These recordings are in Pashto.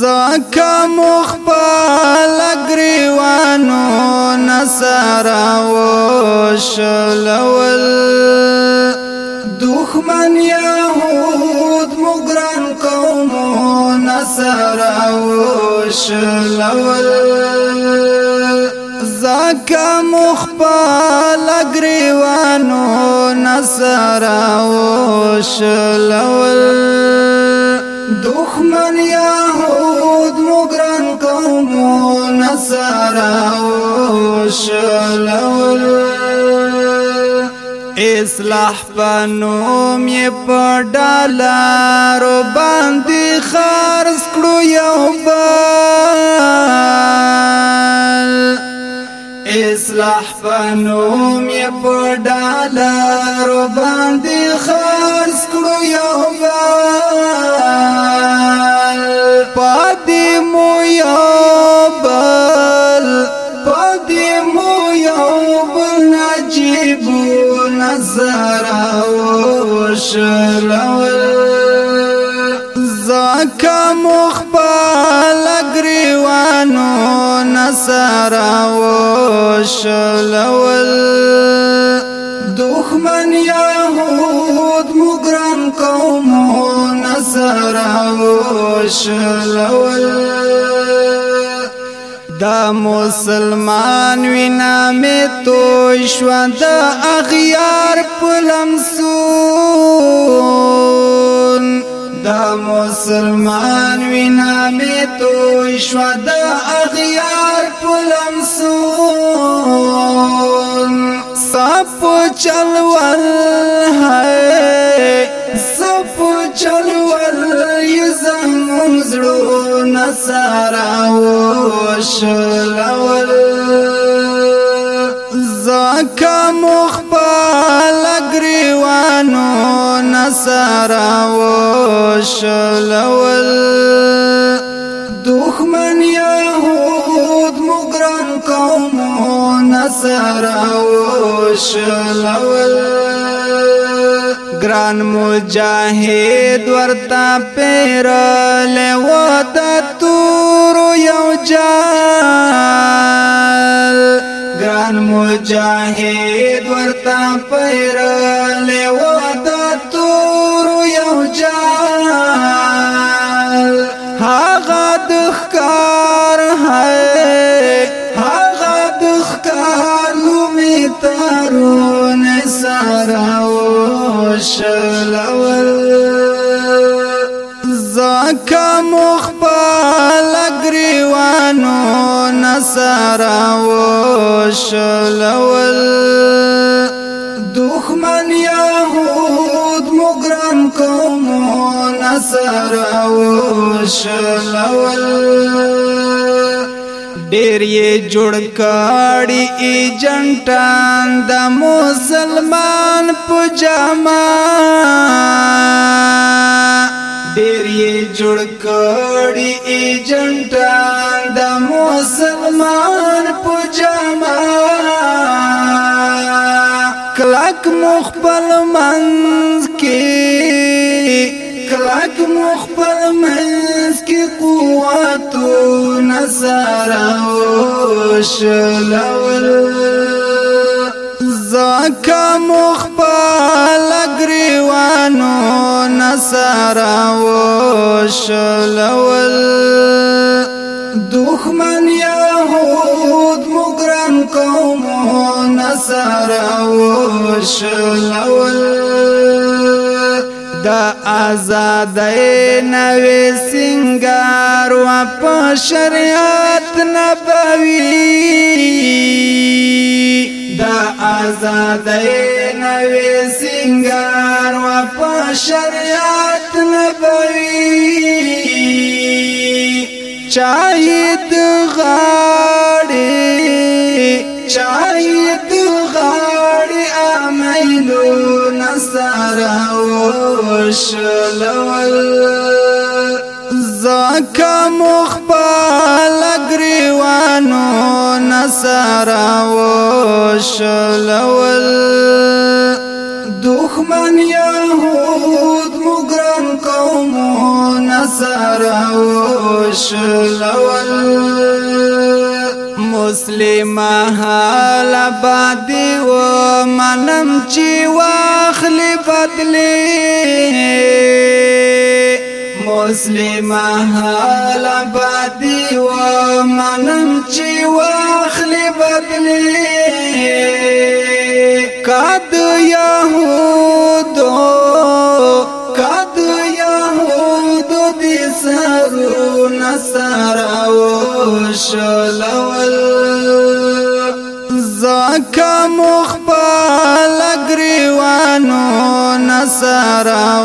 زکه مخ په لګریوانو نصرا وشلول دښمن يهود مګران قوم نصرا وشلول زکه مخ په لګریوانو نصرا وشلول دخمن يهود سره وشلول اصلاح پنوم یې په ډالارو باندې خرڅ کړو یو بل اصلاح فنوم یې په ډالر باندې خرڅ کړو یو بل یو بل نجیب و نظر او شلول زکا مخبال اگریوانو نظر او شلول دخمن یهود مگران قومو نظر او شلول دا مسلمان وینا می تو شو دا اغیار پلمسون دا مسلمان وینا می تو شو دا اغیار پلمسون سپ چلول ہے سپ چلول یزمون زړو نصارا وشلول زکا مخبال اگریوانو نسارا وشلول دخمن يهود مگران قومو نسارا وشلول ګران مجاهد ورتا پیر له ود تور یو جال ګران مجاهد ورتا پیر له ود تور یو جال هاغه د ښکار هاي هاغه د ښکار نو می تارو شلول زکا مخبال گریوانو نسارا و شلول دخمن یهود مگرم کمو نسارا و شلول ډیر یې جوړ کاړي ایجنټان د مسلمان پجاما ډیر یې جوړ کاړي ایجنټان د مسلمان پجاما کلک مخبل منځ کې زموږ پر کی کې و نظر و شلول زکه مخ اگریوان و نظر و شلول دخمن يهود مگرم قوم نظر و شلول د آزادۍ نوې سنگار و په شریعت نبوي د آزادۍ نوې سنگار و په شریعت نبوي چاید غاړي چاید غاړي امینو سارا وشلول زکا مخبال گریوانو نسارا وشلول دخمن یهود مگران قومو نسارا وشلول مسلم حال آباد و منم چې واخلي بدلی مسلم حال آباد و منم چې واخلي بدلی کاد يهودو کاد يهودو دي سرو نسا سارا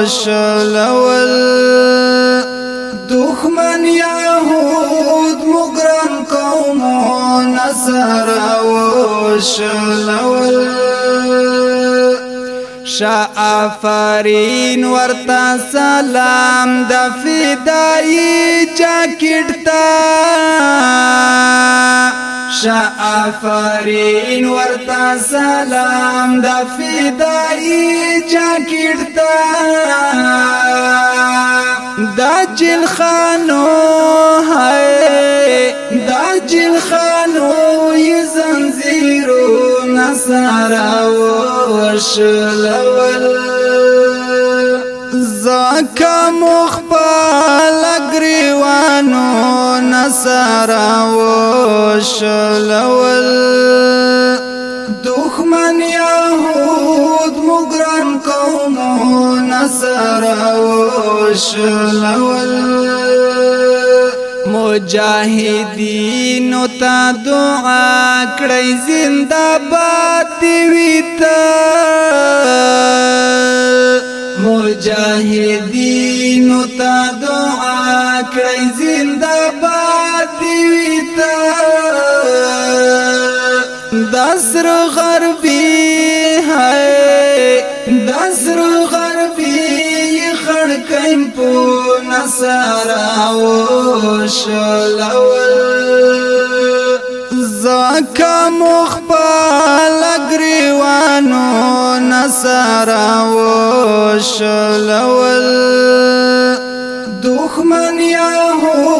وشلول دخمن یهود مگران قومون سارا وشلول شافرین ورتا سلام د فدای جاکټ تا شا آفرین ورتا سلام د فدای جاکټ دا جل خانو ہے دا جل خانو ی زنجیرو نصارا وشلول زکه مخ په لګریوانو نصارا و شلول دخمن یهود مگران قومو نصر وشلول مجاہدین تا دعا کڑی زندہ باتی ویتا مجاہدین تا نصر غربي هاي نصر غربي خړکایم په نصر او شلول زکه مخ په لګریوانو نصر او شلول دښمن یا هو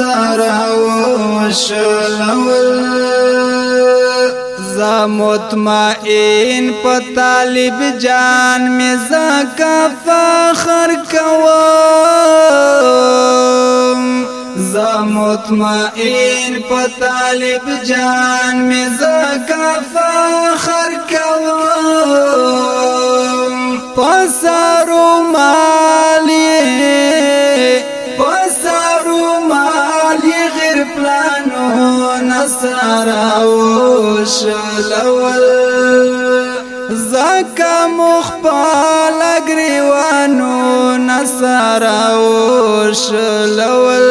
سره وشلول مطمئن په طالب جان می زکا فخر کوم زمطمئن په طالب جان می زکا فخر کوم راو شلول زکا مخبال اگریوانو نصر راو شلول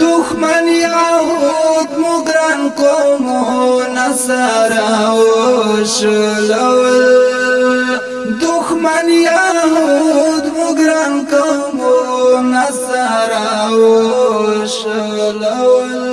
دخمن یهود مگران کومو نصر راو شلول دخمن یهود مگران کومو نصر راو شلول